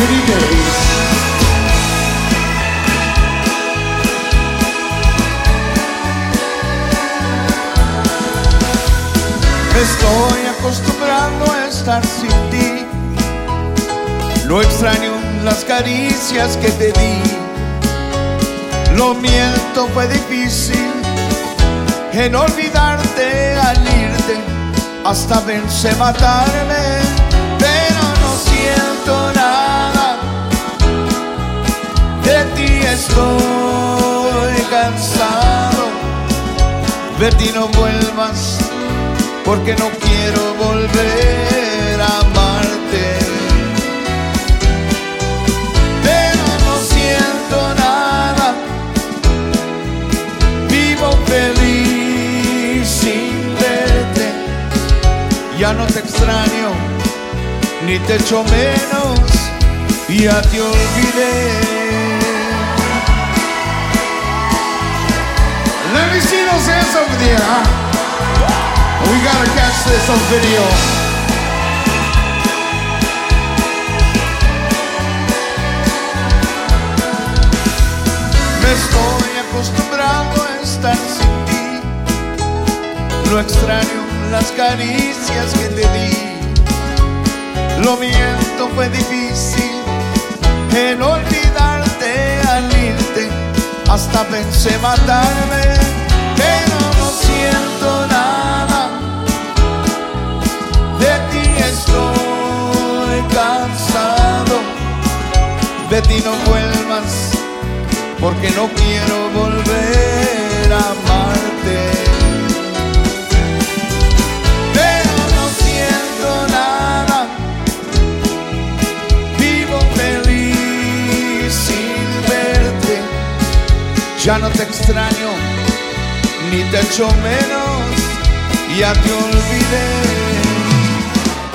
the world in 80 days. Me estoy acostumbrando a estar sin ti. No extraño las caricias que te di. Lo miento, fue difícil en olvidarte al irte. Hasta pensé matarme, pero no siento Ti no vuelvas porque no quiero volver a amarte. Pero no siento nada, vivo feliz sin verte. Ya no te extraño, ni te echo menos, ya te olvidé. Those hands over there, huh? We gotta catch this on video. Me estoy acostumbrando a estar sin ti. No extraño las caricias que te di. Lo miento, fue difícil en olvidarte al irte. Hasta pensé matarme, de ti no vuelvas, porque no quiero volver a amarte. Pero no siento nada, vivo feliz sin verte, ya no te extraño, ni te echo menos, ya te olvidé.